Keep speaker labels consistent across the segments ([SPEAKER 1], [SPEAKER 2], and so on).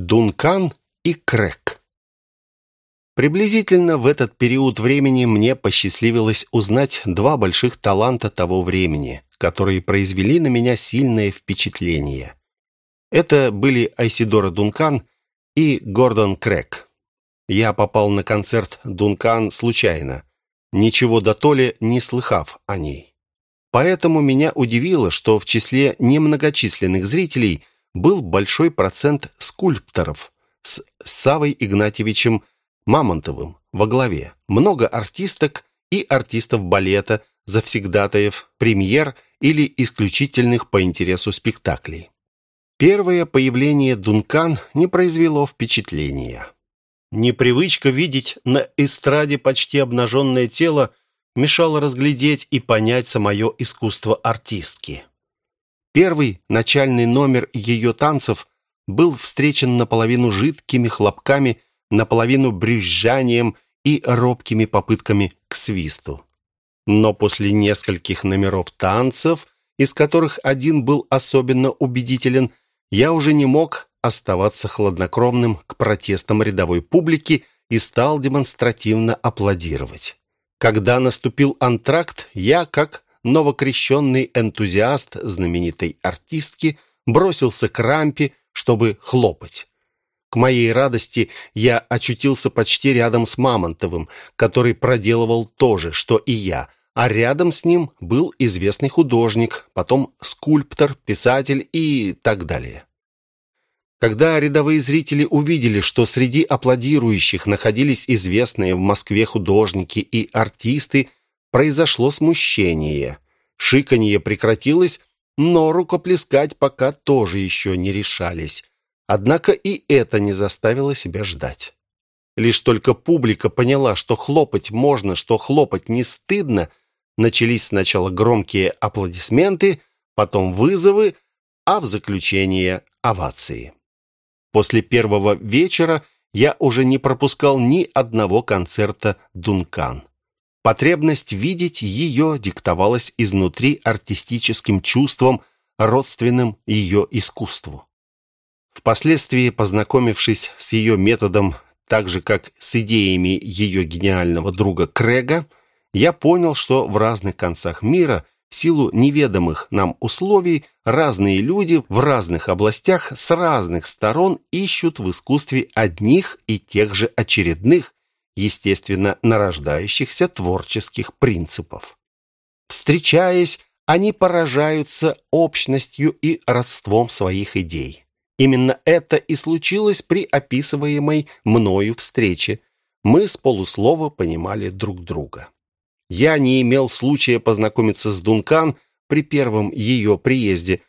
[SPEAKER 1] Дункан и Крэк. Приблизительно в этот период времени мне посчастливилось узнать два больших таланта того времени, которые произвели на меня сильное впечатление. Это были Айсидора Дункан и Гордон Крэк. Я попал на концерт Дункан случайно, ничего до толи не слыхав о ней. Поэтому меня удивило, что в числе немногочисленных зрителей был большой процент скульпторов с Савой Игнатьевичем Мамонтовым во главе, много артисток и артистов балета, завсегдатаев, премьер или исключительных по интересу спектаклей. Первое появление Дункан не произвело впечатления. Непривычка видеть на эстраде почти обнаженное тело мешала разглядеть и понять самое искусство артистки. Первый начальный номер ее танцев был встречен наполовину жидкими хлопками, наполовину брюзжанием и робкими попытками к свисту. Но после нескольких номеров танцев, из которых один был особенно убедителен, я уже не мог оставаться хладнокровным к протестам рядовой публики и стал демонстративно аплодировать. Когда наступил антракт, я, как новокрещенный энтузиаст знаменитой артистки, бросился к рампе, чтобы хлопать. К моей радости я очутился почти рядом с Мамонтовым, который проделывал то же, что и я, а рядом с ним был известный художник, потом скульптор, писатель и так далее. Когда рядовые зрители увидели, что среди аплодирующих находились известные в Москве художники и артисты, произошло смущение. Шиканье прекратилось, но рукоплескать пока тоже еще не решались. Однако и это не заставило себя ждать. Лишь только публика поняла, что хлопать можно, что хлопать не стыдно, начались сначала громкие аплодисменты, потом вызовы, а в заключение овации. После первого вечера я уже не пропускал ни одного концерта «Дункан». Потребность видеть ее диктовалась изнутри артистическим чувством, родственным ее искусству. Впоследствии, познакомившись с ее методом так же, как с идеями ее гениального друга Крега, я понял, что в разных концах мира – в силу неведомых нам условий разные люди в разных областях с разных сторон ищут в искусстве одних и тех же очередных, естественно, нарождающихся творческих принципов. Встречаясь, они поражаются общностью и родством своих идей. Именно это и случилось при описываемой мною встрече. Мы с полуслова понимали друг друга. Я не имел случая познакомиться с Дункан при первом ее приезде.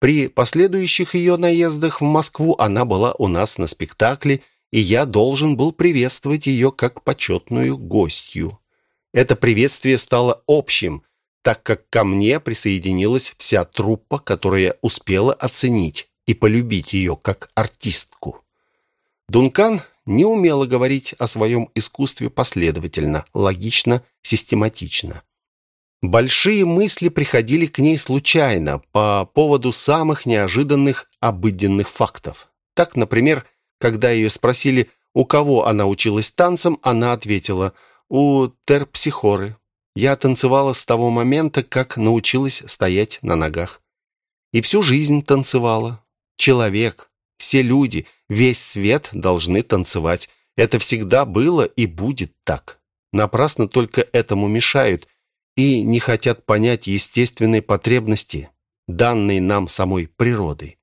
[SPEAKER 1] При последующих ее наездах в Москву она была у нас на спектакле, и я должен был приветствовать ее как почетную гостью. Это приветствие стало общим, так как ко мне присоединилась вся труппа, которая успела оценить и полюбить ее как артистку. Дункан не умела говорить о своем искусстве последовательно, логично, систематично. Большие мысли приходили к ней случайно, по поводу самых неожиданных обыденных фактов. Так, например, когда ее спросили, у кого она училась танцам, она ответила «У терпсихоры». Я танцевала с того момента, как научилась стоять на ногах. И всю жизнь танцевала. Человек, все люди, весь свет должны танцевать. Это всегда было и будет так. Напрасно только этому мешают и не хотят понять естественной потребности, данной нам самой природой.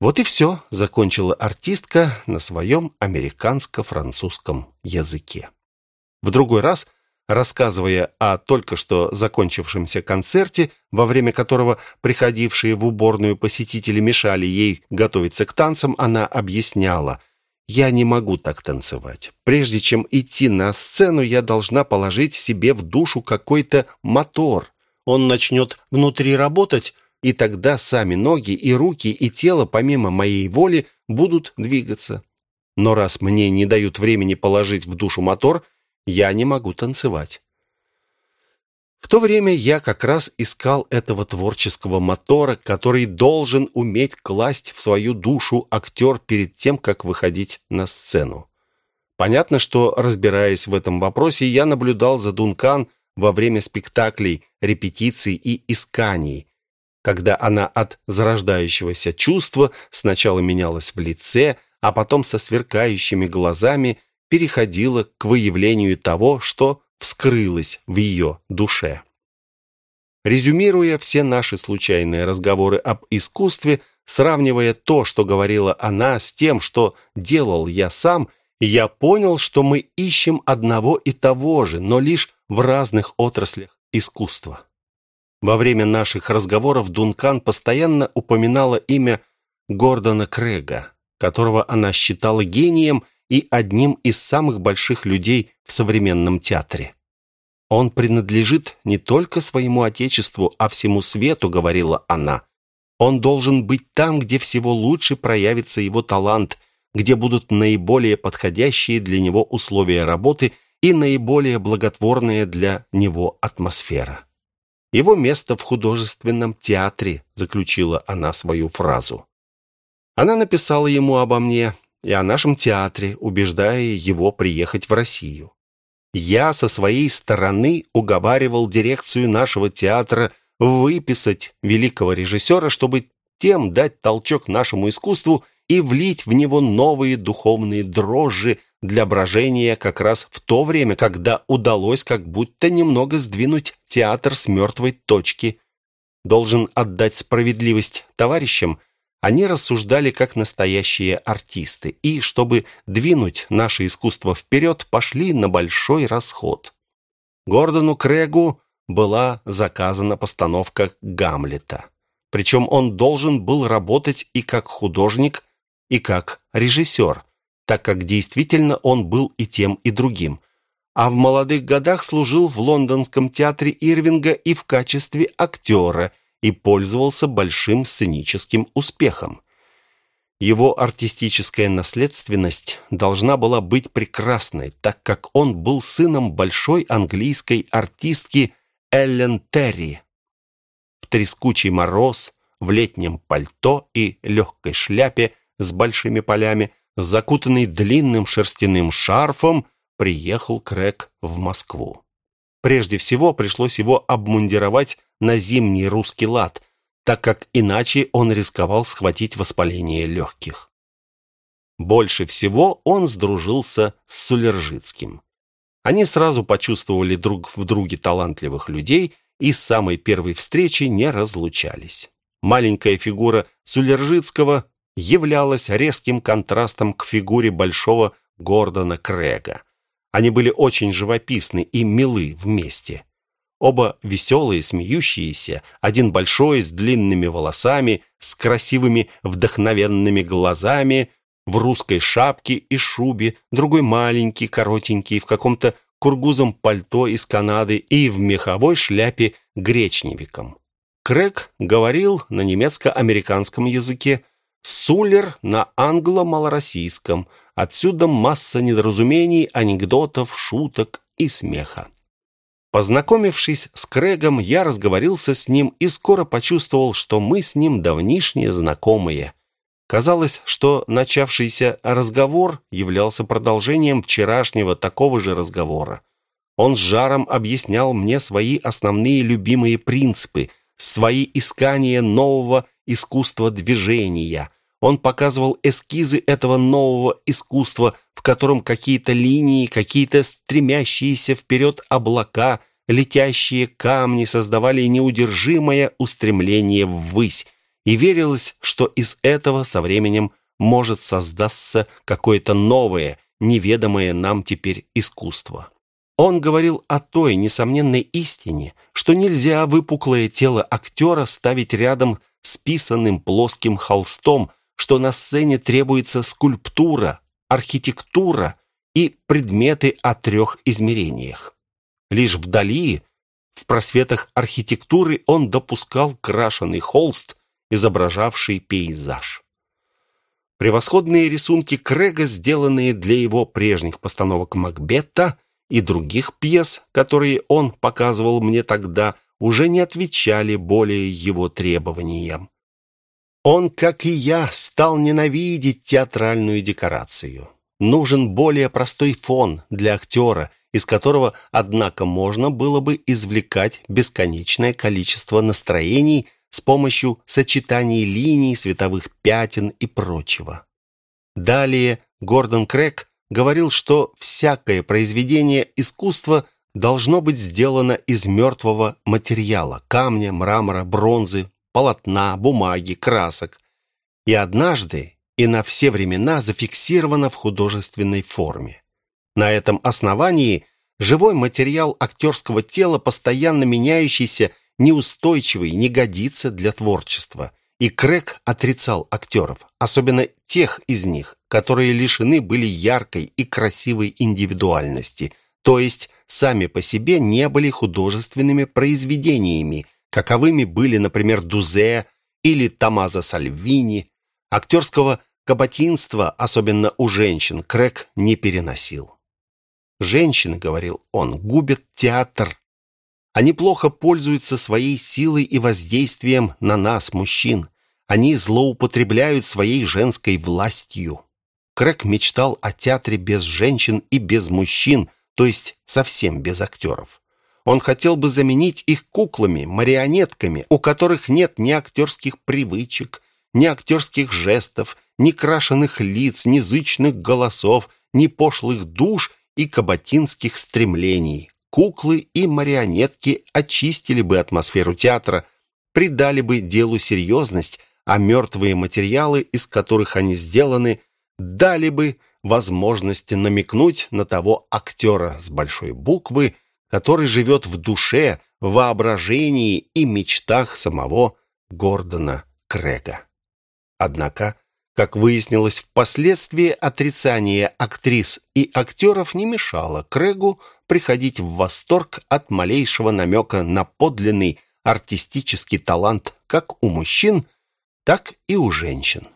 [SPEAKER 1] Вот и все, закончила артистка на своем американско-французском языке. В другой раз – Рассказывая о только что закончившемся концерте, во время которого приходившие в уборную посетители мешали ей готовиться к танцам, она объясняла, «Я не могу так танцевать. Прежде чем идти на сцену, я должна положить себе в душу какой-то мотор. Он начнет внутри работать, и тогда сами ноги и руки и тело, помимо моей воли, будут двигаться. Но раз мне не дают времени положить в душу мотор – я не могу танцевать. В то время я как раз искал этого творческого мотора, который должен уметь класть в свою душу актер перед тем, как выходить на сцену. Понятно, что, разбираясь в этом вопросе, я наблюдал за Дункан во время спектаклей, репетиций и исканий, когда она от зарождающегося чувства сначала менялась в лице, а потом со сверкающими глазами переходила к выявлению того, что вскрылось в ее душе. Резюмируя все наши случайные разговоры об искусстве, сравнивая то, что говорила она, с тем, что делал я сам, я понял, что мы ищем одного и того же, но лишь в разных отраслях искусства. Во время наших разговоров Дункан постоянно упоминала имя Гордона Крэга, которого она считала гением и одним из самых больших людей в современном театре. «Он принадлежит не только своему отечеству, а всему свету», — говорила она. «Он должен быть там, где всего лучше проявится его талант, где будут наиболее подходящие для него условия работы и наиболее благотворная для него атмосфера. Его место в художественном театре, заключила она свою фразу. Она написала ему обо мне и о нашем театре, убеждая его приехать в Россию. Я со своей стороны уговаривал дирекцию нашего театра выписать великого режиссера, чтобы тем дать толчок нашему искусству и влить в него новые духовные дрожжи для брожения как раз в то время, когда удалось как будто немного сдвинуть театр с мертвой точки. Должен отдать справедливость товарищам, они рассуждали как настоящие артисты, и, чтобы двинуть наше искусство вперед, пошли на большой расход. Гордону Крэгу была заказана постановка «Гамлета». Причем он должен был работать и как художник, и как режиссер, так как действительно он был и тем, и другим. А в молодых годах служил в лондонском театре Ирвинга и в качестве актера и пользовался большим сценическим успехом. Его артистическая наследственность должна была быть прекрасной, так как он был сыном большой английской артистки Эллен Терри. В трескучий мороз, в летнем пальто и легкой шляпе с большими полями, закутанный длинным шерстяным шарфом, приехал Крэг в Москву. Прежде всего пришлось его обмундировать на зимний русский лад, так как иначе он рисковал схватить воспаление легких. Больше всего он сдружился с Сулержицким. Они сразу почувствовали друг в друге талантливых людей и с самой первой встречи не разлучались. Маленькая фигура Сулержицкого являлась резким контрастом к фигуре большого Гордона Крэга. Они были очень живописны и милы вместе. Оба веселые, смеющиеся, один большой, с длинными волосами, с красивыми, вдохновенными глазами, в русской шапке и шубе, другой маленький, коротенький, в каком-то кургузом пальто из Канады и в меховой шляпе гречневиком. Крэг говорил на немецко-американском языке, Суллер на англо-малороссийском. Отсюда масса недоразумений, анекдотов, шуток и смеха. Познакомившись с Крэгом, я разговорился с ним и скоро почувствовал, что мы с ним давнишние знакомые. Казалось, что начавшийся разговор являлся продолжением вчерашнего такого же разговора. Он с жаром объяснял мне свои основные любимые принципы, свои искания нового искусства движения. Он показывал эскизы этого нового искусства, в котором какие-то линии, какие-то стремящиеся вперед облака, летящие камни создавали неудержимое устремление ввысь, и верилось, что из этого со временем может создаться какое-то новое, неведомое нам теперь искусство. Он говорил о той несомненной истине, что нельзя выпуклое тело актера ставить рядом с писанным плоским холстом, что на сцене требуется скульптура, архитектура и предметы о трех измерениях. Лишь вдали, в просветах архитектуры, он допускал крашеный холст, изображавший пейзаж. Превосходные рисунки Крэга, сделанные для его прежних постановок Макбета, и других пьес, которые он показывал мне тогда, уже не отвечали более его требованиям. Он, как и я, стал ненавидеть театральную декорацию. Нужен более простой фон для актера, из которого, однако, можно было бы извлекать бесконечное количество настроений с помощью сочетаний линий, световых пятен и прочего. Далее Гордон Крэг говорил, что всякое произведение искусства должно быть сделано из мертвого материала – камня, мрамора, бронзы, полотна, бумаги, красок. И однажды и на все времена зафиксировано в художественной форме. На этом основании живой материал актерского тела, постоянно меняющийся, неустойчивый, не годится для творчества. И Крэг отрицал актеров, особенно тех из них, которые лишены были яркой и красивой индивидуальности, то есть сами по себе не были художественными произведениями, каковыми были, например, Дузе или Томазо Сальвини. Актерского каботинства, особенно у женщин, Крэг не переносил. Женщины, говорил он, губят театр. Они плохо пользуются своей силой и воздействием на нас, мужчин. Они злоупотребляют своей женской властью. Крэк мечтал о театре без женщин и без мужчин, то есть совсем без актеров. Он хотел бы заменить их куклами, марионетками, у которых нет ни актерских привычек, ни актерских жестов, ни крашеных лиц, ни зычных голосов, ни пошлых душ и кабатинских стремлений. Куклы и марионетки очистили бы атмосферу театра, придали бы делу серьезность, а мертвые материалы, из которых они сделаны, дали бы возможность намекнуть на того актера с большой буквы, который живет в душе, воображении и мечтах самого Гордона Крэга. Однако как выяснилось впоследствии, отрицание актрис и актеров не мешало Крэгу приходить в восторг от малейшего намека на подлинный артистический талант как у мужчин, так и у женщин.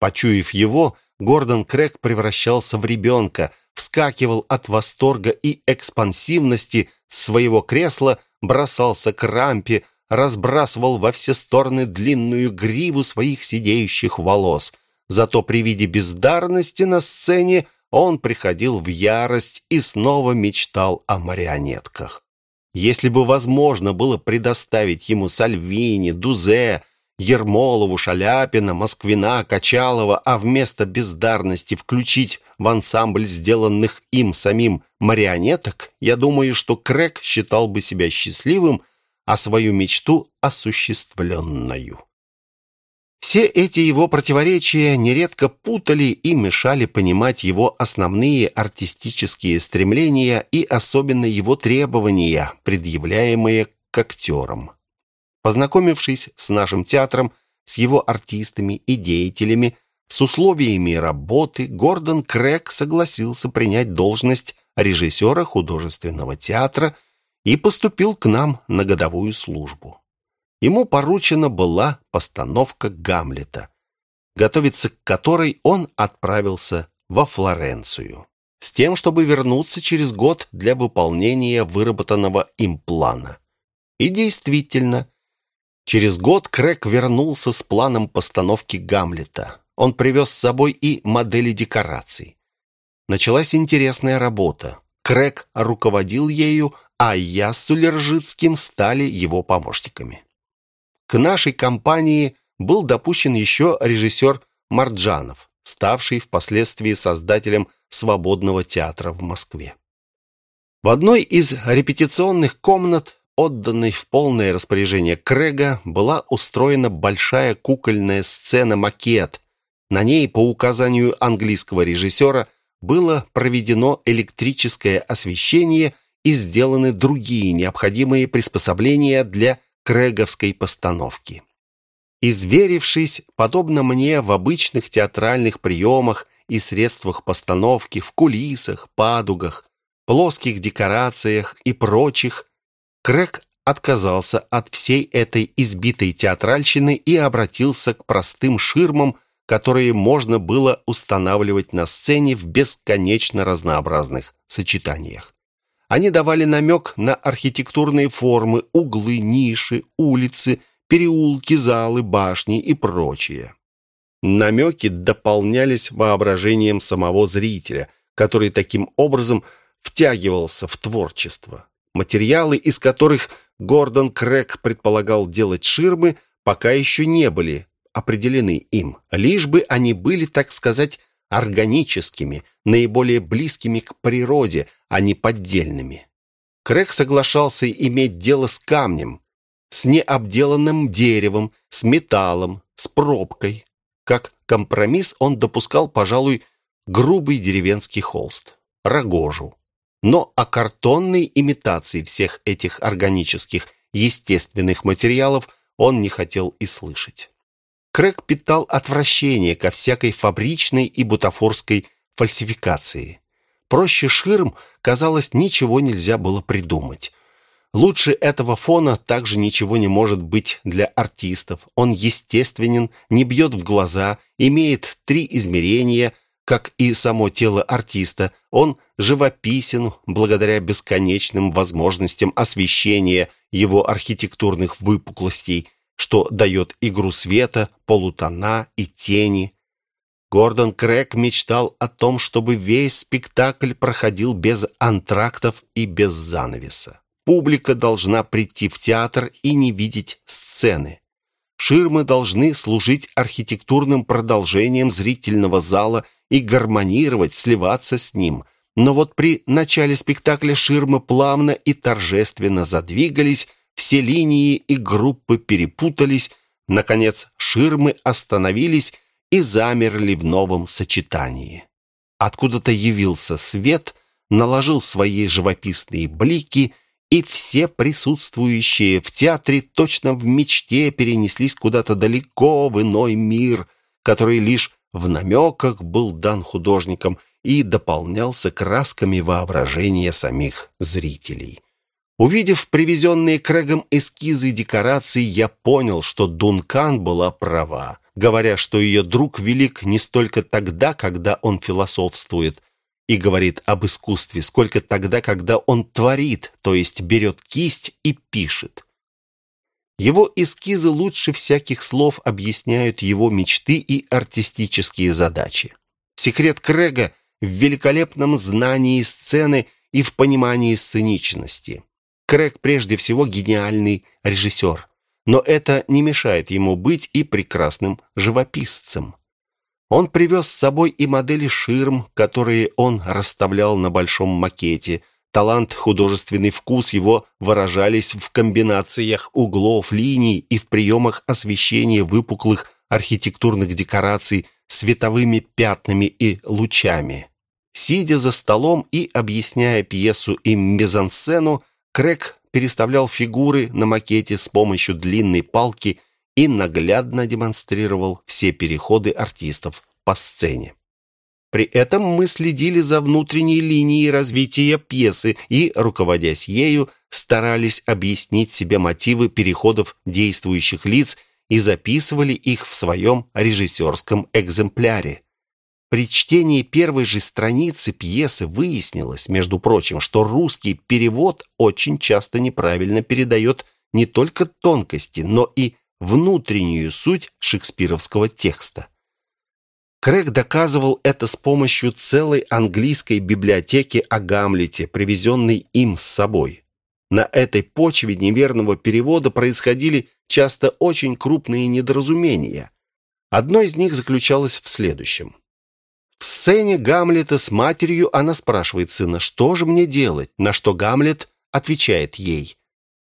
[SPEAKER 1] Почуяв его, Гордон Крэг превращался в ребенка, вскакивал от восторга и экспансивности своего кресла, бросался к рампе, разбрасывал во все стороны длинную гриву своих сидеющих волос. Зато при виде бездарности на сцене он приходил в ярость и снова мечтал о марионетках. Если бы возможно было предоставить ему Сальвини, Дузе, Ермолову, Шаляпина, Москвина, Качалова, а вместо бездарности включить в ансамбль сделанных им самим марионеток, я думаю, что Крэк считал бы себя счастливым а свою мечту осуществленную. Все эти его противоречия нередко путали и мешали понимать его основные артистические стремления и особенно его требования, предъявляемые к актерам. Познакомившись с нашим театром, с его артистами и деятелями, с условиями работы, Гордон Крэг согласился принять должность режиссера художественного театра – и поступил к нам на годовую службу. Ему поручена была постановка Гамлета, готовиться к которой он отправился во Флоренцию, с тем, чтобы вернуться через год для выполнения выработанного им плана. И действительно, через год Крэк вернулся с планом постановки Гамлета. Он привез с собой и модели декораций. Началась интересная работа. Крэк руководил ею, а я с Сулержицким стали его помощниками. К нашей компании был допущен еще режиссер Марджанов, ставший впоследствии создателем свободного театра в Москве. В одной из репетиционных комнат, отданной в полное распоряжение Крэга, была устроена большая кукольная сцена-макет. На ней, по указанию английского режиссера, было проведено электрическое освещение и сделаны другие необходимые приспособления для крэговской постановки. Изверившись, подобно мне в обычных театральных приемах и средствах постановки, в кулисах, падугах, плоских декорациях и прочих, Крэг отказался от всей этой избитой театральщины и обратился к простым ширмам, которые можно было устанавливать на сцене в бесконечно разнообразных сочетаниях. Они давали намек на архитектурные формы, углы, ниши, улицы, переулки, залы, башни и прочее. Намеки дополнялись воображением самого зрителя, который таким образом втягивался в творчество. Материалы, из которых Гордон Крэк предполагал делать ширмы, пока еще не были определены им, лишь бы они были, так сказать, органическими, наиболее близкими к природе, а не поддельными. Крэк соглашался иметь дело с камнем, с необделанным деревом, с металлом, с пробкой. Как компромисс он допускал, пожалуй, грубый деревенский холст, рогожу. Но о картонной имитации всех этих органических, естественных материалов он не хотел и слышать. Крэг питал отвращение ко всякой фабричной и бутафорской фальсификации. Проще ширм, казалось, ничего нельзя было придумать. Лучше этого фона также ничего не может быть для артистов. Он естественен, не бьет в глаза, имеет три измерения, как и само тело артиста. Он живописен благодаря бесконечным возможностям освещения его архитектурных выпуклостей – что дает игру света, полутона и тени. Гордон Крэг мечтал о том, чтобы весь спектакль проходил без антрактов и без занавеса. Публика должна прийти в театр и не видеть сцены. Ширмы должны служить архитектурным продолжением зрительного зала и гармонировать, сливаться с ним. Но вот при начале спектакля ширмы плавно и торжественно задвигались, все линии и группы перепутались, наконец ширмы остановились и замерли в новом сочетании. Откуда-то явился свет, наложил свои живописные блики, и все присутствующие в театре точно в мечте перенеслись куда-то далеко в иной мир, который лишь в намеках был дан художникам и дополнялся красками воображения самих зрителей. Увидев привезенные Крэгом эскизы декораций, я понял, что Дункан была права, говоря, что ее друг велик не столько тогда, когда он философствует и говорит об искусстве, сколько тогда, когда он творит, то есть берет кисть и пишет. Его эскизы лучше всяких слов объясняют его мечты и артистические задачи. Секрет Крэга в великолепном знании сцены и в понимании сценичности. Крэг прежде всего гениальный режиссер, но это не мешает ему быть и прекрасным живописцем. Он привез с собой и модели ширм, которые он расставлял на большом макете. Талант, художественный вкус его выражались в комбинациях углов, линий и в приемах освещения выпуклых архитектурных декораций световыми пятнами и лучами. Сидя за столом и объясняя пьесу и мизансцену, Крэг переставлял фигуры на макете с помощью длинной палки и наглядно демонстрировал все переходы артистов по сцене. При этом мы следили за внутренней линией развития пьесы и, руководясь ею, старались объяснить себе мотивы переходов действующих лиц и записывали их в своем режиссерском экземпляре. При чтении первой же страницы пьесы выяснилось, между прочим, что русский перевод очень часто неправильно передает не только тонкости, но и внутреннюю суть шекспировского текста. Крэг доказывал это с помощью целой английской библиотеки о Гамлете, привезенной им с собой. На этой почве неверного перевода происходили часто очень крупные недоразумения. Одно из них заключалось в следующем. В сцене Гамлета с матерью она спрашивает сына, что же мне делать, на что Гамлет отвечает ей,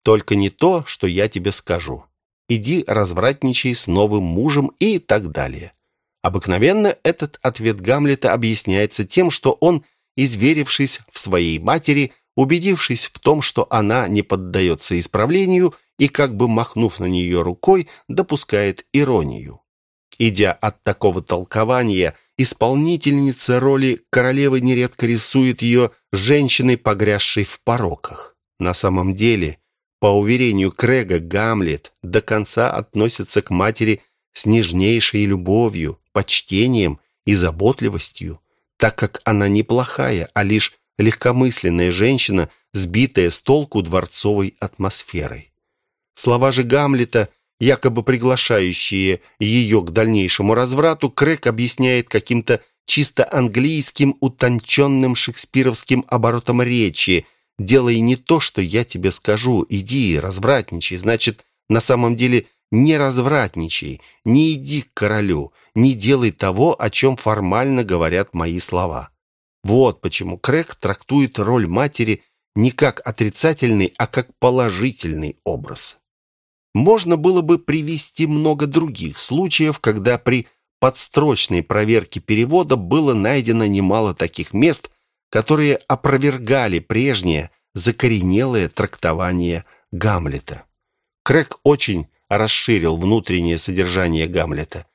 [SPEAKER 1] «Только не то, что я тебе скажу. Иди развратничай с новым мужем» и так далее. Обыкновенно этот ответ Гамлета объясняется тем, что он, изверившись в своей матери, убедившись в том, что она не поддается исправлению и как бы махнув на нее рукой, допускает иронию. Идя от такого толкования, исполнительница роли королевы нередко рисует ее женщиной, погрязшей в пороках. На самом деле, по уверению Крэга, Гамлет до конца относится к матери с нежнейшей любовью, почтением и заботливостью, так как она не плохая, а лишь легкомысленная женщина, сбитая с толку дворцовой атмосферой. Слова же Гамлета, якобы приглашающие ее к дальнейшему разврату, Крэк объясняет каким-то чисто английским, утонченным шекспировским оборотом речи. «Делай не то, что я тебе скажу. Иди, развратничай. Значит, на самом деле не развратничай, не иди к королю, не делай того, о чем формально говорят мои слова». Вот почему Крэг трактует роль матери не как отрицательный, а как положительный образ. Можно было бы привести много других случаев, когда при подстрочной проверке перевода было найдено немало таких мест, которые опровергали прежнее закоренелое трактование Гамлета. Крэг очень расширил внутреннее содержание Гамлета.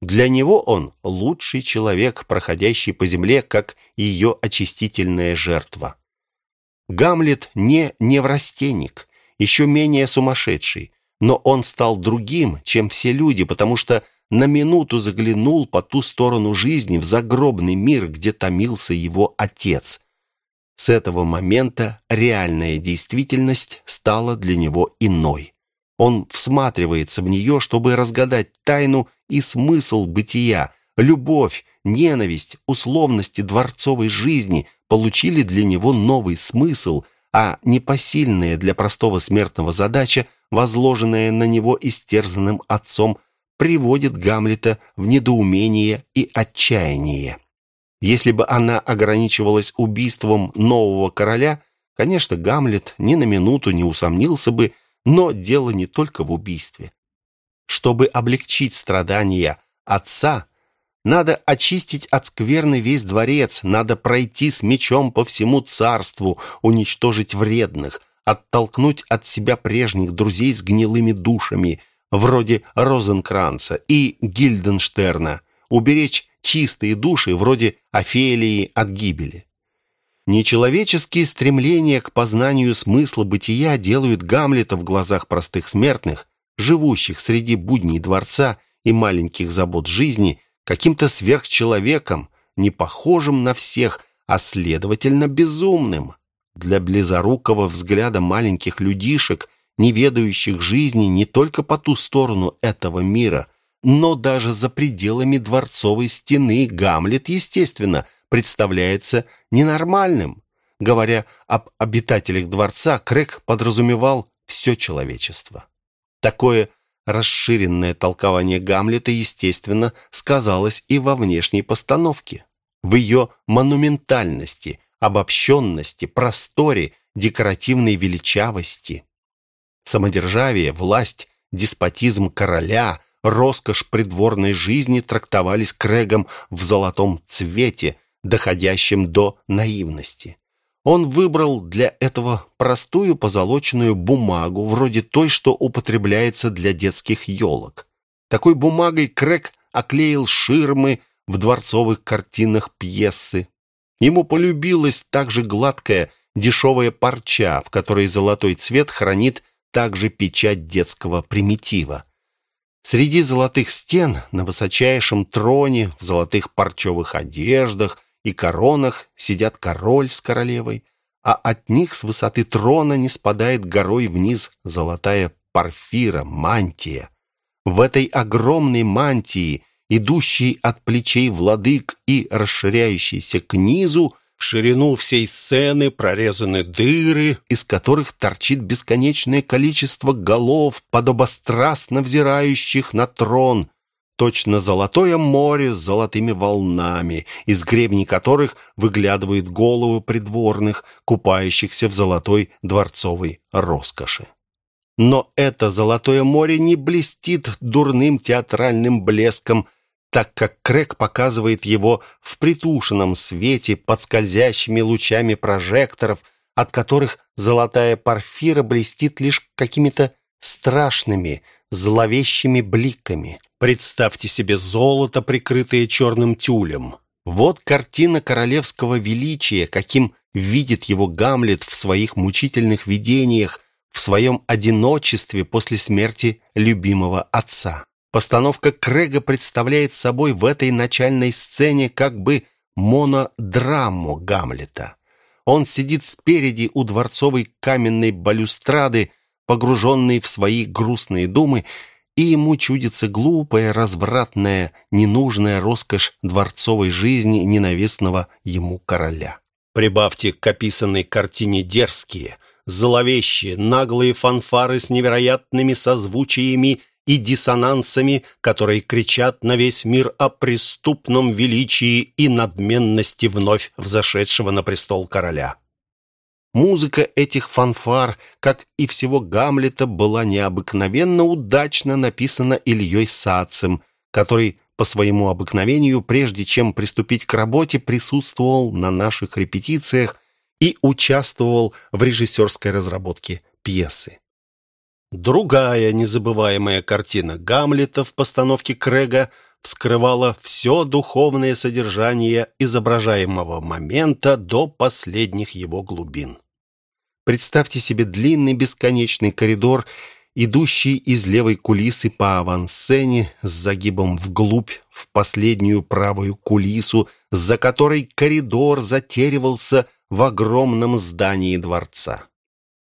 [SPEAKER 1] Для него он лучший человек, проходящий по земле, как ее очистительная жертва. Гамлет не неврастенник, еще менее сумасшедший, но он стал другим, чем все люди, потому что на минуту заглянул по ту сторону жизни в загробный мир, где томился его отец. С этого момента реальная действительность стала для него иной. Он всматривается в нее, чтобы разгадать тайну и смысл бытия. Любовь, ненависть, условности дворцовой жизни получили для него новый смысл, а непосильная для простого смертного задача, возложенная на него истерзанным отцом, приводит Гамлета в недоумение и отчаяние. Если бы она ограничивалась убийством нового короля, конечно, Гамлет ни на минуту не усомнился бы, но дело не только в убийстве. Чтобы облегчить страдания отца, надо очистить от скверны весь дворец, надо пройти с мечом по всему царству, уничтожить вредных, оттолкнуть от себя прежних друзей с гнилыми душами, вроде Розенкранца и Гильденштерна, уберечь чистые души, вроде Офелии от гибели. Нечеловеческие стремления к познанию смысла бытия делают Гамлета в глазах простых смертных, живущих среди будней дворца и маленьких забот жизни, каким-то сверхчеловеком, не похожим на всех, а следовательно безумным. Для близорукого взгляда маленьких людишек, не ведающих жизни не только по ту сторону этого мира, но даже за пределами дворцовой стены, Гамлет, естественно – представляется ненормальным. Говоря об обитателях дворца, Крэг подразумевал все человечество. Такое расширенное толкование Гамлета, естественно, сказалось и во внешней постановке, в ее монументальности, обобщенности, просторе, декоративной величавости. Самодержавие, власть, деспотизм короля, роскошь придворной жизни трактовались Крэгом в золотом цвете – доходящим до наивности. Он выбрал для этого простую позолоченную бумагу, вроде той, что употребляется для детских елок. Такой бумагой Крэг оклеил ширмы в дворцовых картинах пьесы. Ему полюбилась также гладкая, дешевая парча, в которой золотой цвет хранит также печать детского примитива. Среди золотых стен, на высочайшем троне, в золотых парчевых одеждах, и коронах сидят король с королевой, а от них с высоты трона не спадает горой вниз золотая парфира, мантия. В этой огромной мантии, идущей от плечей владык и расширяющейся к низу, в ширину всей сцены прорезаны дыры, из которых торчит бесконечное количество голов, подобострастно взирающих на трон, точно золотое море с золотыми волнами, из гребней которых выглядывают головы придворных, купающихся в золотой дворцовой роскоши. Но это золотое море не блестит дурным театральным блеском, так как Крэк показывает его в притушенном свете под скользящими лучами прожекторов, от которых золотая парфира блестит лишь какими-то страшными, зловещими бликами. Представьте себе золото, прикрытое черным тюлем. Вот картина королевского величия, каким видит его Гамлет в своих мучительных видениях, в своем одиночестве после смерти любимого отца. Постановка Крэга представляет собой в этой начальной сцене как бы монодраму Гамлета. Он сидит спереди у дворцовой каменной балюстрады, погруженный в свои грустные думы, и ему чудится глупая, развратная, ненужная роскошь дворцовой жизни ненавистного ему короля. Прибавьте к описанной картине дерзкие, зловещие, наглые фанфары с невероятными созвучиями и диссонансами, которые кричат на весь мир о преступном величии и надменности вновь взошедшего на престол короля. Музыка этих фанфар, как и всего Гамлета, была необыкновенно удачно написана Ильей Сацем, который по своему обыкновению, прежде чем приступить к работе, присутствовал на наших репетициях и участвовал в режиссерской разработке пьесы. Другая незабываемая картина Гамлета в постановке Крэга вскрывала все духовное содержание изображаемого момента до последних его глубин. Представьте себе длинный бесконечный коридор, идущий из левой кулисы по авансцене с загибом вглубь в последнюю правую кулису, за которой коридор затеривался в огромном здании дворца.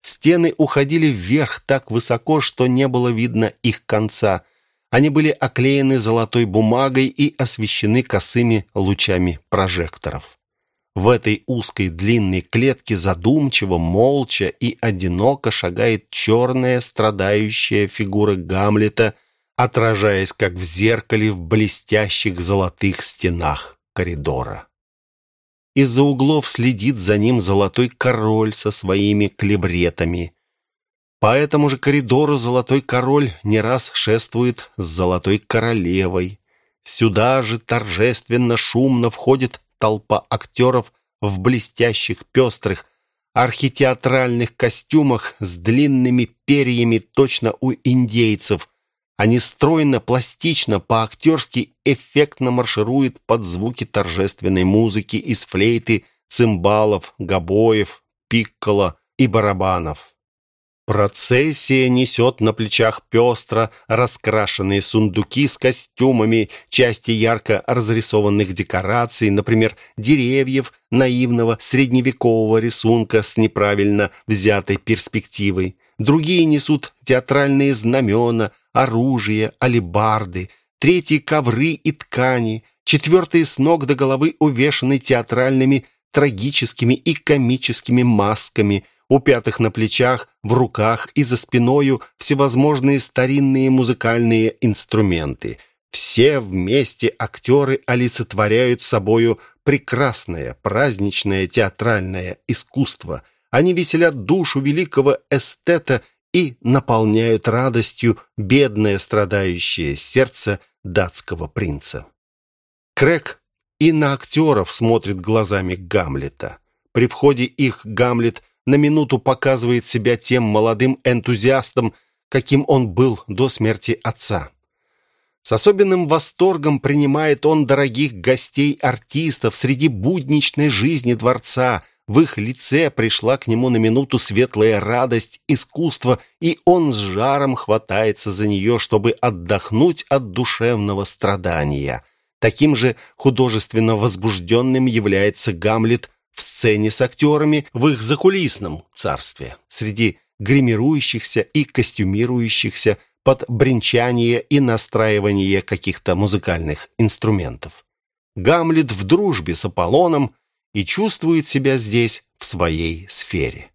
[SPEAKER 1] Стены уходили вверх так высоко, что не было видно их конца. Они были оклеены золотой бумагой и освещены косыми лучами прожекторов. В этой узкой длинной клетке задумчиво, молча и одиноко шагает черная страдающая фигура Гамлета, отражаясь, как в зеркале в блестящих золотых стенах коридора. Из-за углов следит за ним золотой король со своими клебретами. По этому же коридору золотой король не раз шествует с золотой королевой. Сюда же торжественно шумно входит толпа актеров в блестящих пестрых архитеатральных костюмах с длинными перьями точно у индейцев, они стройно, пластично, по-актерски эффектно маршируют под звуки торжественной музыки из флейты, цимбалов, гобоев, пикколо и барабанов. Процессия несет на плечах пестро раскрашенные сундуки с костюмами, части ярко разрисованных декораций, например, деревьев наивного средневекового рисунка с неправильно взятой перспективой. Другие несут театральные знамена, оружие, алебарды, третьи ковры и ткани, четвертые с ног до головы увешаны театральными, трагическими и комическими масками, у пятых на плечах, в руках и за спиною всевозможные старинные музыкальные инструменты. Все вместе актеры олицетворяют собою прекрасное, праздничное театральное искусство. Они веселят душу великого эстета и наполняют радостью бедное страдающее сердце датского принца. Крэк и на актеров смотрит глазами Гамлета. При входе их Гамлет на минуту показывает себя тем молодым энтузиастом, каким он был до смерти отца. С особенным восторгом принимает он дорогих гостей-артистов среди будничной жизни дворца – в их лице пришла к нему на минуту светлая радость искусства, и он с жаром хватается за нее, чтобы отдохнуть от душевного страдания. Таким же художественно возбужденным является Гамлет в сцене с актерами в их закулисном царстве, среди гримирующихся и костюмирующихся под бренчание и настраивание каких-то музыкальных инструментов. Гамлет в дружбе с Аполлоном – и чувствует себя здесь в своей сфере.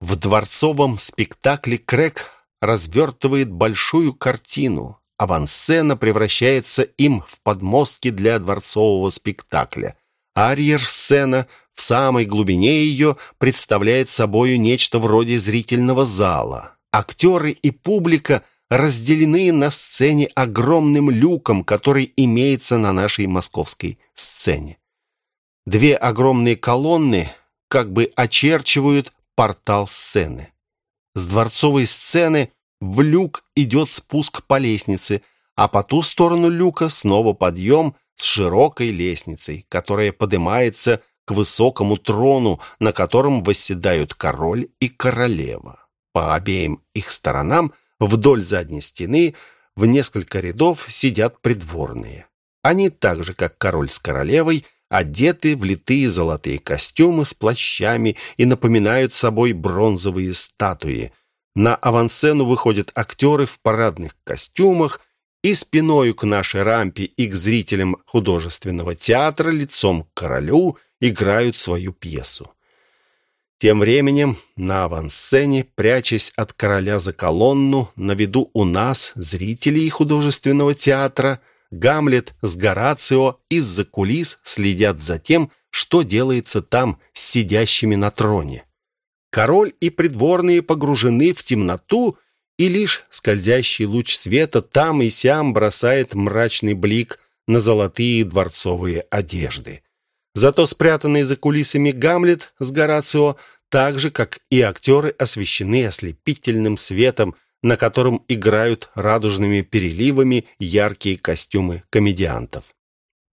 [SPEAKER 1] В дворцовом спектакле Крэк развертывает большую картину. Авансцена превращается им в подмостки для дворцового спектакля. Арьер-сцена в самой глубине ее представляет собою нечто вроде зрительного зала. Актеры и публика разделены на сцене огромным люком, который имеется на нашей московской сцене. Две огромные колонны как бы очерчивают портал сцены. С дворцовой сцены в люк идет спуск по лестнице, а по ту сторону люка снова подъем с широкой лестницей, которая поднимается к высокому трону, на котором восседают король и королева. По обеим их сторонам, вдоль задней стены, в несколько рядов сидят придворные. Они так же, как король с королевой, одеты в литые золотые костюмы с плащами и напоминают собой бронзовые статуи. На авансцену выходят актеры в парадных костюмах и спиною к нашей рампе и к зрителям художественного театра лицом к королю играют свою пьесу. Тем временем на авансцене, прячась от короля за колонну, на виду у нас, зрителей художественного театра, Гамлет с Горацио из-за кулис следят за тем, что делается там с сидящими на троне. Король и придворные погружены в темноту, и лишь скользящий луч света там и сям бросает мрачный блик на золотые дворцовые одежды. Зато спрятанный за кулисами Гамлет с Горацио, так же, как и актеры, освещены ослепительным светом, на котором играют радужными переливами яркие костюмы комедиантов.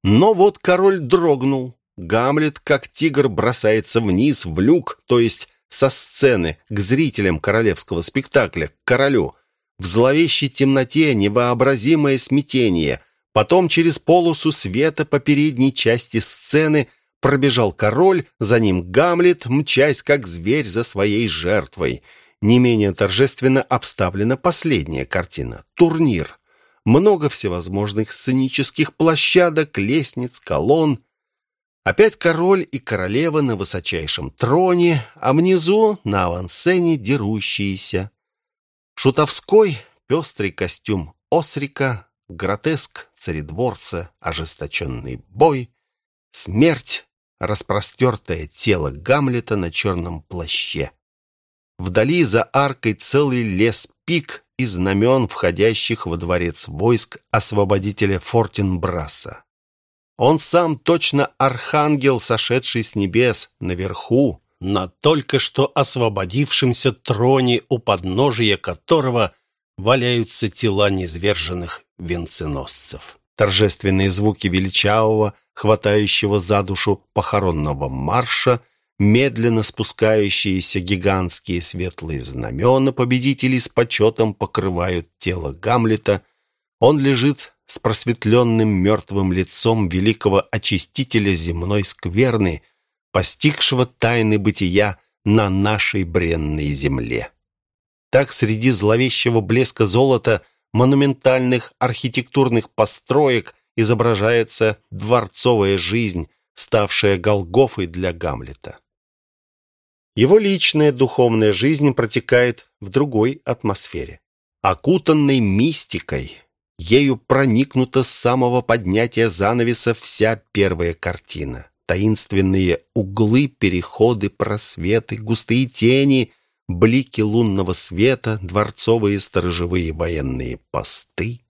[SPEAKER 1] Но вот король дрогнул. Гамлет, как тигр, бросается вниз в люк, то есть со сцены к зрителям королевского спектакля, к королю. В зловещей темноте невообразимое смятение. Потом через полосу света по передней части сцены пробежал король, за ним Гамлет, мчась как зверь за своей жертвой. Не менее торжественно обставлена последняя картина — турнир. Много всевозможных сценических площадок, лестниц, колонн. Опять король и королева на высочайшем троне, а внизу на авансцене дерущиеся. Шутовской пестрый костюм Осрика, гротеск царедворца, ожесточенный бой, смерть, распростертое тело Гамлета на черном плаще. Вдали за аркой целый лес пик и знамен, входящих во дворец войск освободителя Фортенбраса. Он сам точно архангел, сошедший с небес, наверху, на только что освободившемся троне, у подножия которого валяются тела низверженных венценосцев. Торжественные звуки величавого, хватающего за душу похоронного марша, медленно спускающиеся гигантские светлые знамена победителей с почетом покрывают тело Гамлета. Он лежит с просветленным мертвым лицом великого очистителя земной скверны, постигшего тайны бытия на нашей бренной земле. Так среди зловещего блеска золота монументальных архитектурных построек изображается дворцовая жизнь, ставшая Голгофой для Гамлета. Его личная духовная жизнь протекает в другой атмосфере, окутанной мистикой, Ею проникнута с самого поднятия занавеса вся первая картина. Таинственные углы, переходы, просветы, густые тени, блики лунного света, дворцовые сторожевые военные посты.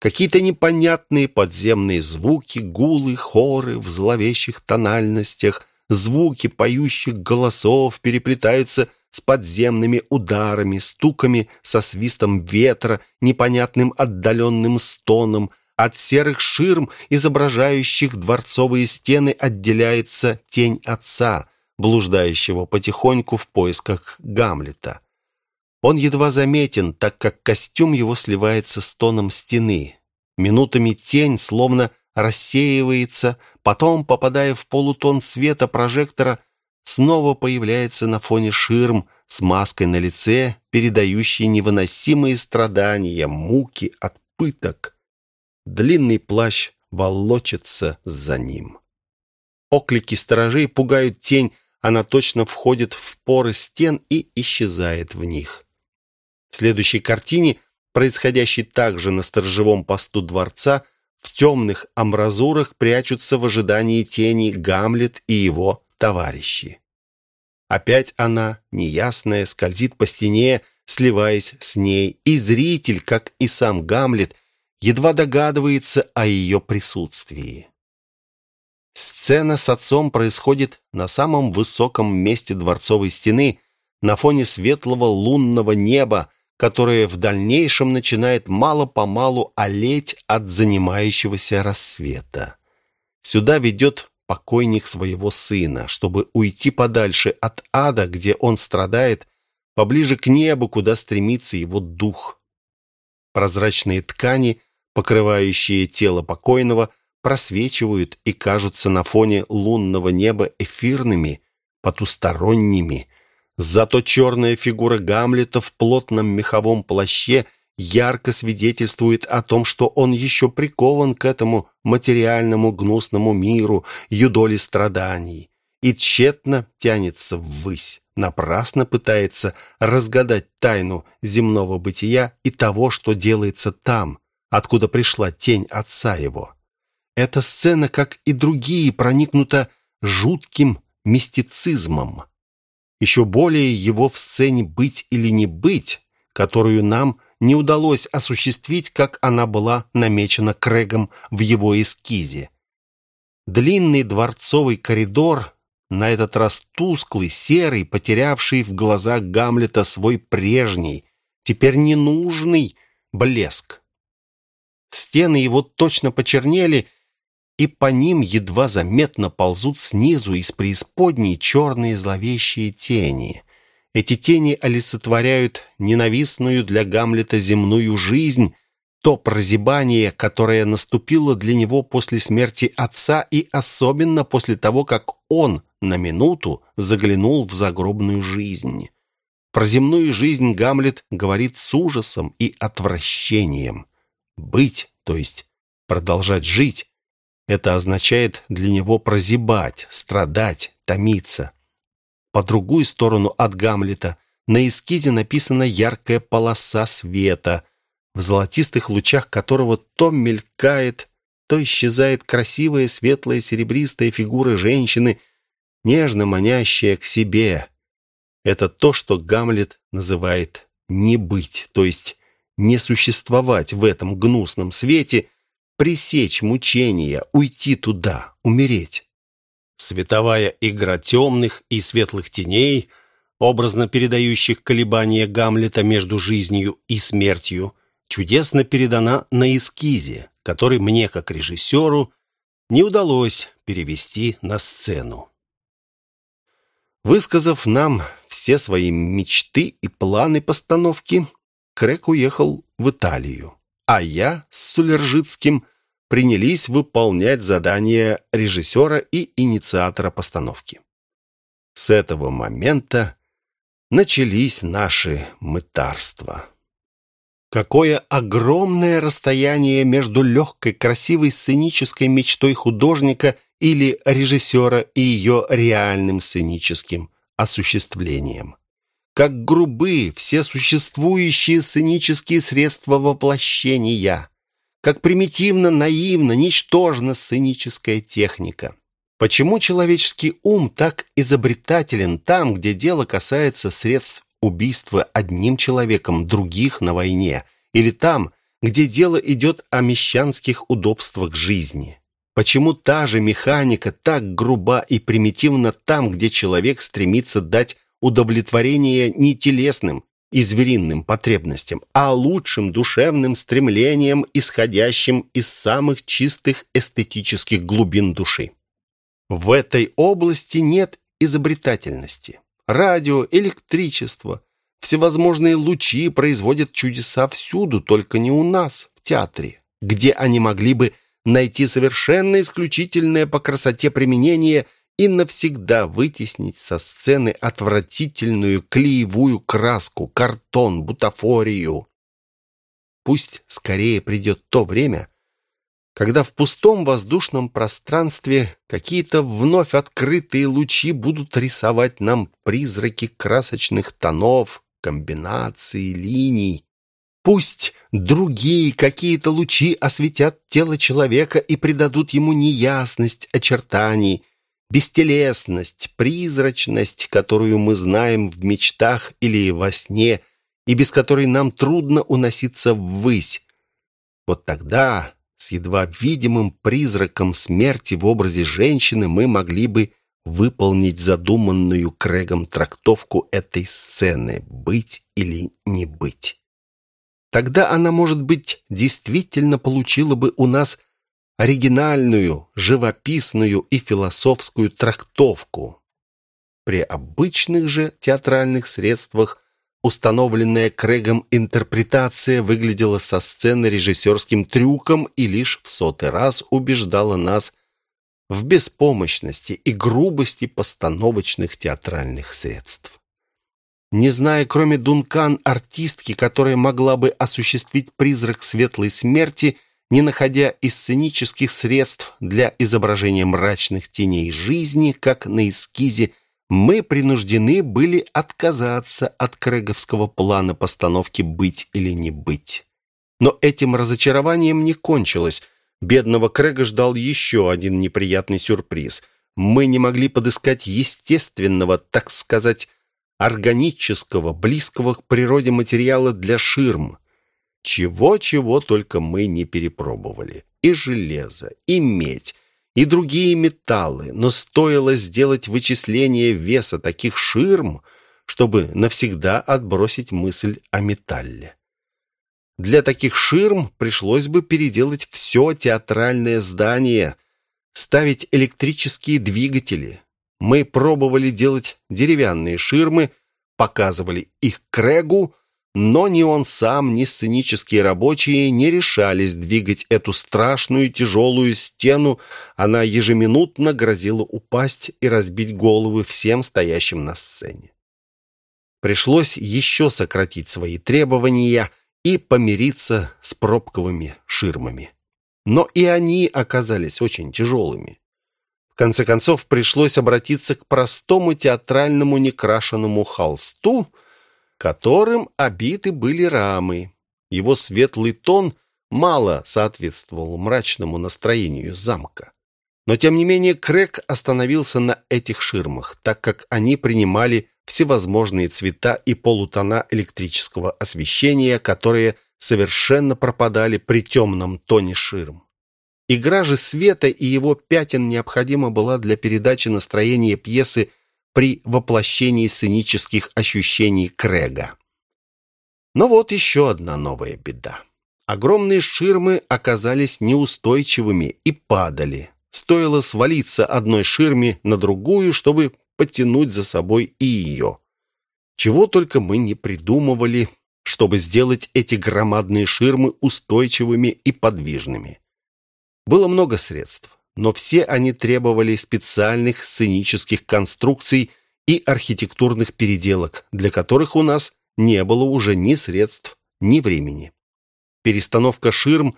[SPEAKER 1] Какие-то непонятные подземные звуки, гулы, хоры в зловещих тональностях, звуки поющих голосов переплетаются с подземными ударами, стуками, со свистом ветра, непонятным отдаленным стоном. От серых ширм, изображающих дворцовые стены, отделяется тень отца, блуждающего потихоньку в поисках Гамлета. Он едва заметен, так как костюм его сливается с тоном стены. Минутами тень словно рассеивается, потом, попадая в полутон света прожектора, снова появляется на фоне ширм с маской на лице, передающей невыносимые страдания, муки от пыток. Длинный плащ волочится за ним. Оклики сторожей пугают тень, она точно входит в поры стен и исчезает в них. В следующей картине, происходящей также на сторожевом посту дворца, в темных амбразурах прячутся в ожидании тени Гамлет и его товарищи. Опять она, неясная, скользит по стене, сливаясь с ней, и зритель, как и сам Гамлет, едва догадывается о ее присутствии. Сцена с отцом происходит на самом высоком месте дворцовой стены, на фоне светлого лунного неба, которое в дальнейшем начинает мало-помалу олеть от занимающегося рассвета. Сюда ведет покойник своего сына, чтобы уйти подальше от ада, где он страдает, поближе к небу, куда стремится его дух. Прозрачные ткани, покрывающие тело покойного, просвечивают и кажутся на фоне лунного неба эфирными, потусторонними. Зато черная фигура Гамлета в плотном меховом плаще ярко свидетельствует о том, что он еще прикован к этому материальному гнусному миру, юдоли страданий, и тщетно тянется ввысь, напрасно пытается разгадать тайну земного бытия и того, что делается там, откуда пришла тень отца его. Эта сцена, как и другие, проникнута жутким мистицизмом. Еще более его в сцене «Быть или не быть», которую нам не удалось осуществить, как она была намечена Крэгом в его эскизе. Длинный дворцовый коридор, на этот раз тусклый, серый, потерявший в глазах Гамлета свой прежний, теперь ненужный блеск. Стены его точно почернели, и по ним едва заметно ползут снизу из преисподней черные зловещие тени. Эти тени олицетворяют ненавистную для Гамлета земную жизнь, то прозябание, которое наступило для него после смерти отца и особенно после того, как он на минуту заглянул в загробную жизнь. Про земную жизнь Гамлет говорит с ужасом и отвращением. Быть, то есть продолжать жить, это означает для него прозябать, страдать, томиться. По другую сторону от Гамлета на эскизе написана яркая полоса света, в золотистых лучах которого то мелькает, то исчезает красивая светлая серебристая фигура женщины, нежно манящая к себе. Это то, что Гамлет называет «не быть», то есть не существовать в этом гнусном свете, пресечь мучения, уйти туда, умереть. Световая игра темных и светлых теней, образно передающих колебания Гамлета между жизнью и смертью, чудесно передана на эскизе, который мне, как режиссеру, не удалось перевести на сцену. Высказав нам все свои мечты и планы постановки, Крэк уехал в Италию, а я с Сулержицким принялись выполнять задания режиссера и инициатора постановки. С этого момента начались наши мытарства. Какое огромное расстояние между легкой, красивой сценической мечтой художника или режиссера и ее реальным сценическим осуществлением как грубы все существующие сценические средства воплощения, как примитивно, наивно, ничтожна сценическая техника. Почему человеческий ум так изобретателен там, где дело касается средств убийства одним человеком, других на войне, или там, где дело идет о мещанских удобствах жизни? Почему та же механика так груба и примитивна там, где человек стремится дать удовлетворение не телесным и звериным потребностям, а лучшим душевным стремлением, исходящим из самых чистых эстетических глубин души. В этой области нет изобретательности. Радио, электричество, всевозможные лучи производят чудеса всюду, только не у нас, в театре, где они могли бы найти совершенно исключительное по красоте применение – и навсегда вытеснить со сцены отвратительную клеевую краску, картон, бутафорию. Пусть скорее придет то время, когда в пустом воздушном пространстве какие-то вновь открытые лучи будут рисовать нам призраки красочных тонов, комбинаций, линий. Пусть другие какие-то лучи осветят тело человека и придадут ему неясность очертаний, бестелесность, призрачность, которую мы знаем в мечтах или во сне, и без которой нам трудно уноситься ввысь. Вот тогда, с едва видимым призраком смерти в образе женщины, мы могли бы выполнить задуманную Крэгом трактовку этой сцены «быть или не быть». Тогда она, может быть, действительно получила бы у нас оригинальную, живописную и философскую трактовку. При обычных же театральных средствах Установленная Крэгом интерпретация выглядела со сцены режиссерским трюком и лишь в сотый раз убеждала нас в беспомощности и грубости постановочных театральных средств. Не зная, кроме Дункан, артистки, которая могла бы осуществить призрак светлой смерти, не находя и сценических средств для изображения мрачных теней жизни, как на эскизе, мы принуждены были отказаться от крэговского плана постановки «быть или не быть». Но этим разочарованием не кончилось. Бедного Крэга ждал еще один неприятный сюрприз. Мы не могли подыскать естественного, так сказать, органического, близкого к природе материала для ширм. Чего-чего только мы не перепробовали. И железо, и медь, и другие металлы, но стоило сделать вычисление веса таких ширм, чтобы навсегда отбросить мысль о металле. Для таких ширм пришлось бы переделать все театральное здание, ставить электрические двигатели. Мы пробовали делать деревянные ширмы, показывали их Крэгу, но ни он сам, ни сценические рабочие не решались двигать эту страшную тяжелую стену. Она ежеминутно грозила упасть и разбить головы всем стоящим на сцене. Пришлось еще сократить свои требования и помириться с пробковыми ширмами. Но и они оказались очень тяжелыми. В конце концов, пришлось обратиться к простому театральному некрашенному холсту – которым обиты были рамы. Его светлый тон мало соответствовал мрачному настроению замка. Но, тем не менее, Крэг остановился на этих ширмах, так как они принимали всевозможные цвета и полутона электрического освещения, которые совершенно пропадали при темном тоне ширм. Игра же света и его пятен необходима была для передачи настроения пьесы при воплощении сценических ощущений Крэга. Но вот еще одна новая беда. Огромные ширмы оказались неустойчивыми и падали. Стоило свалиться одной ширме на другую, чтобы потянуть за собой и ее. Чего только мы не придумывали, чтобы сделать эти громадные ширмы устойчивыми и подвижными. Было много средств но все они требовали специальных сценических конструкций и архитектурных переделок, для которых у нас не было уже ни средств, ни времени. Перестановка ширм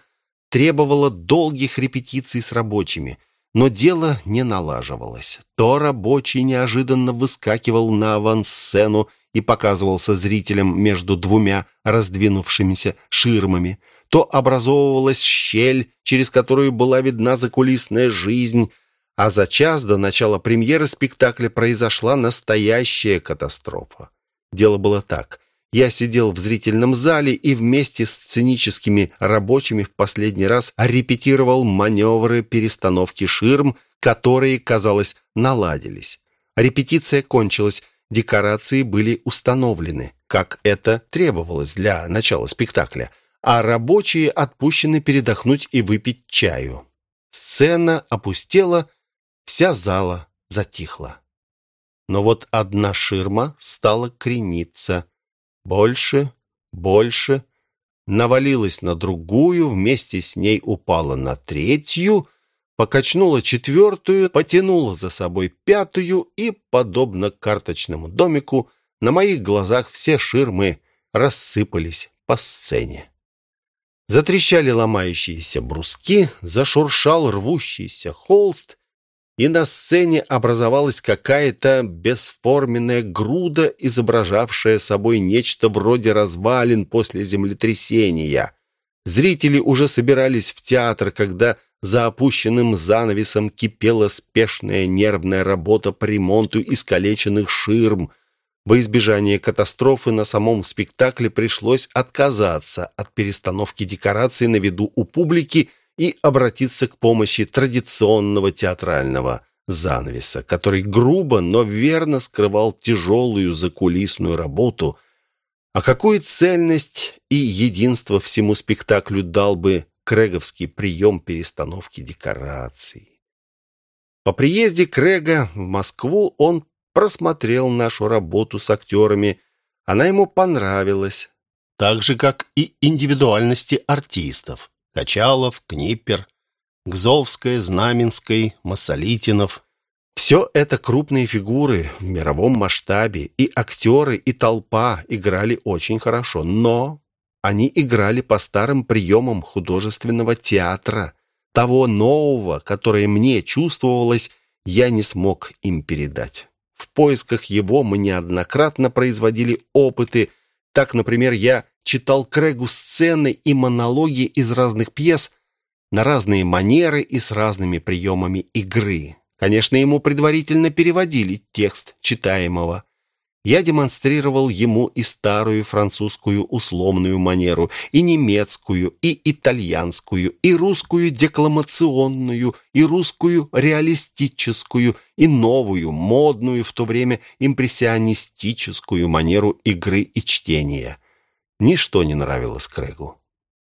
[SPEAKER 1] требовала долгих репетиций с рабочими, но дело не налаживалось. То рабочий неожиданно выскакивал на авансцену и показывался зрителям между двумя раздвинувшимися ширмами, то образовывалась щель, через которую была видна закулисная жизнь, а за час до начала премьеры спектакля произошла настоящая катастрофа. Дело было так. Я сидел в зрительном зале и вместе с сценическими рабочими в последний раз репетировал маневры перестановки ширм, которые, казалось, наладились. Репетиция кончилась, декорации были установлены, как это требовалось для начала спектакля а рабочие отпущены передохнуть и выпить чаю. Сцена опустела, вся зала затихла. Но вот одна ширма стала крениться. Больше, больше. Навалилась на другую, вместе с ней упала на третью, покачнула четвертую, потянула за собой пятую и, подобно карточному домику, на моих глазах все ширмы рассыпались по сцене. Затрещали ломающиеся бруски, зашуршал рвущийся холст, и на сцене образовалась какая-то бесформенная груда, изображавшая собой нечто вроде развалин после землетрясения. Зрители уже собирались в театр, когда за опущенным занавесом кипела спешная нервная работа по ремонту искалеченных ширм, во избежание катастрофы на самом спектакле пришлось отказаться от перестановки декораций на виду у публики и обратиться к помощи традиционного театрального занавеса, который грубо, но верно скрывал тяжелую закулисную работу. А какую цельность и единство всему спектаклю дал бы крэговский прием перестановки декораций? По приезде Крэга в Москву он просмотрел нашу работу с актерами, Она ему понравилась, так же, как и индивидуальности артистов. Качалов, Книппер, Гзовская, Знаменской, Массолитинов. Все это крупные фигуры в мировом масштабе, и актеры, и толпа играли очень хорошо, но они играли по старым приемам художественного театра. Того нового, которое мне чувствовалось, я не смог им передать. В поисках его мы неоднократно производили опыты. Так, например, я читал Крэгу сцены и монологи из разных пьес на разные манеры и с разными приемами игры. Конечно, ему предварительно переводили текст читаемого. Я демонстрировал ему и старую французскую условную манеру, и немецкую, и итальянскую, и русскую декламационную, и русскую реалистическую, и новую, модную в то время импрессионистическую манеру игры и чтения. Ничто не нравилось Крэгу.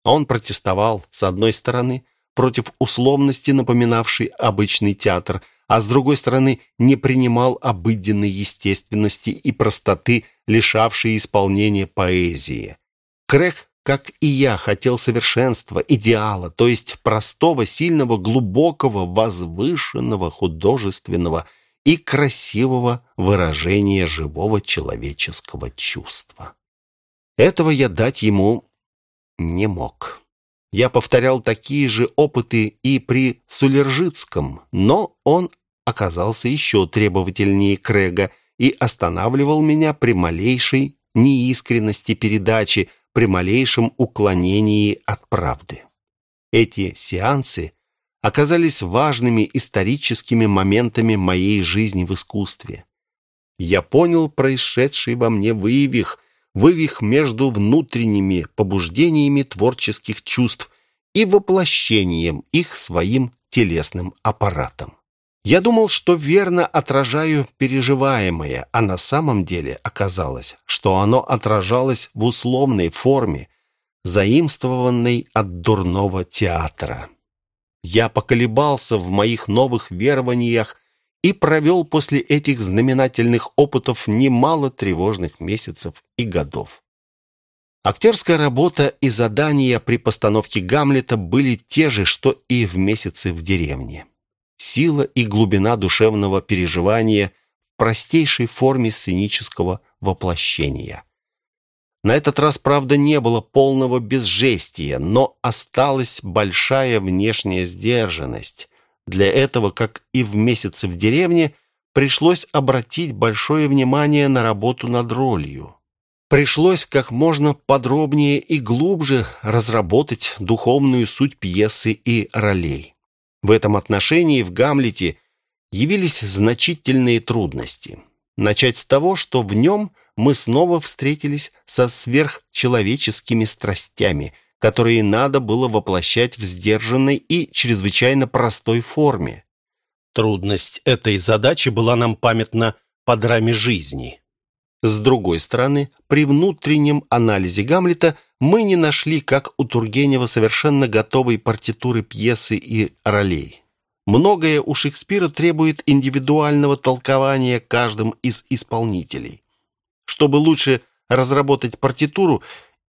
[SPEAKER 1] Он протестовал, с одной стороны, против условности, напоминавшей обычный театр – а с другой стороны не принимал обыденной естественности и простоты, лишавшей исполнения поэзии. Крэг, как и я, хотел совершенства, идеала, то есть простого, сильного, глубокого, возвышенного, художественного и красивого выражения живого человеческого чувства. Этого я дать ему не мог. Я повторял такие же опыты и при Сулержицком, но он оказался еще требовательнее Крэга и останавливал меня при малейшей неискренности передачи, при малейшем уклонении от правды. Эти сеансы оказались важными историческими моментами моей жизни в искусстве. Я понял происшедший во мне вывих, вывих между внутренними побуждениями творческих чувств и воплощением их своим телесным аппаратом. Я думал, что верно отражаю переживаемое, а на самом деле оказалось, что оно отражалось в условной форме, заимствованной от дурного театра. Я поколебался в моих новых верованиях и провел после этих знаменательных опытов немало тревожных месяцев и годов. Актерская работа и задания при постановке Гамлета были те же, что и в месяце в деревне. Сила и глубина душевного переживания в простейшей форме сценического воплощения. На этот раз, правда, не было полного безжестия, но осталась большая внешняя сдержанность, для этого, как и в месяце в деревне, пришлось обратить большое внимание на работу над ролью. Пришлось как можно подробнее и глубже разработать духовную суть пьесы и ролей. В этом отношении в «Гамлете» явились значительные трудности. Начать с того, что в нем мы снова встретились со сверхчеловеческими страстями – которые надо было воплощать в сдержанной и чрезвычайно простой форме. Трудность этой задачи была нам памятна по драме жизни. С другой стороны, при внутреннем анализе Гамлета мы не нашли, как у Тургенева, совершенно готовой партитуры пьесы и ролей. Многое у Шекспира требует индивидуального толкования каждым из исполнителей. Чтобы лучше разработать партитуру,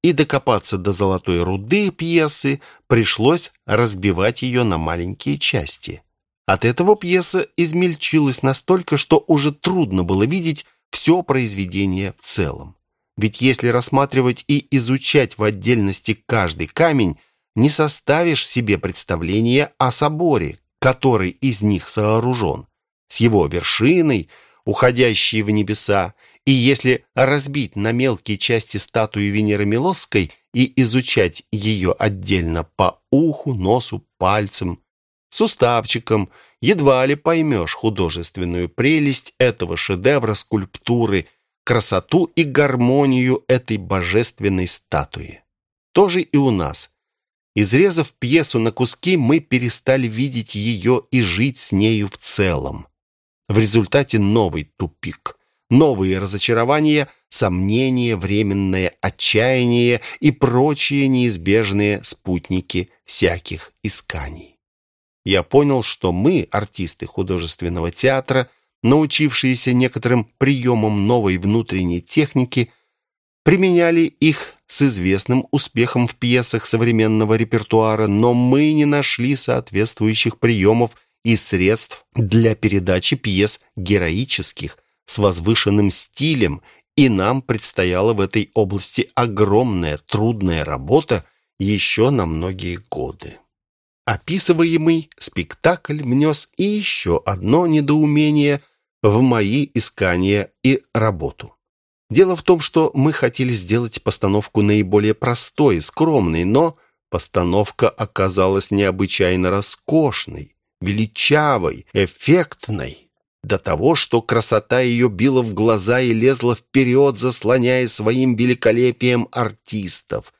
[SPEAKER 1] и докопаться до золотой руды пьесы пришлось разбивать ее на маленькие части. От этого пьеса измельчилась настолько, что уже трудно было видеть все произведение в целом. Ведь если рассматривать и изучать в отдельности каждый камень, не составишь себе представления о соборе, который из них сооружен, с его вершиной, уходящей в небеса, и если разбить на мелкие части статую Венеры Милосской и изучать ее отдельно по уху, носу, пальцам, суставчикам, едва ли поймешь художественную прелесть этого шедевра скульптуры, красоту и гармонию этой божественной статуи. Тоже и у нас. Изрезав пьесу на куски, мы перестали видеть ее и жить с нею в целом. В результате новый тупик – новые разочарования, сомнения, временное отчаяние и прочие неизбежные спутники всяких исканий. Я понял, что мы, артисты художественного театра, научившиеся некоторым приемам новой внутренней техники, применяли их с известным успехом в пьесах современного репертуара, но мы не нашли соответствующих приемов и средств для передачи пьес героических, с возвышенным стилем, и нам предстояла в этой области огромная трудная работа еще на многие годы. Описываемый спектакль внес и еще одно недоумение в мои искания и работу. Дело в том, что мы хотели сделать постановку наиболее простой, скромной, но постановка оказалась необычайно роскошной, величавой, эффектной. До того, что красота ее била в глаза и лезла вперед, заслоняя своим великолепием артистов.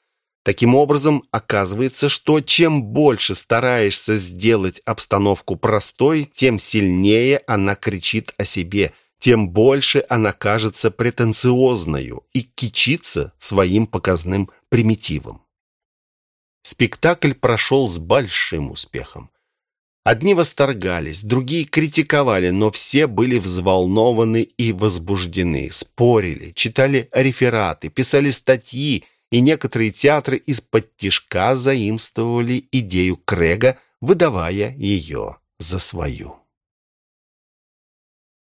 [SPEAKER 1] Таким образом, оказывается, что чем больше стараешься сделать обстановку простой, тем сильнее она кричит о себе, тем больше она кажется претенциозною и кичится своим показным примитивом. Спектакль прошел с большим успехом. Одни восторгались, другие критиковали, но все были взволнованы и возбуждены, спорили, читали рефераты, писали статьи, и некоторые театры из-под тишка заимствовали идею Крега, выдавая ее за свою.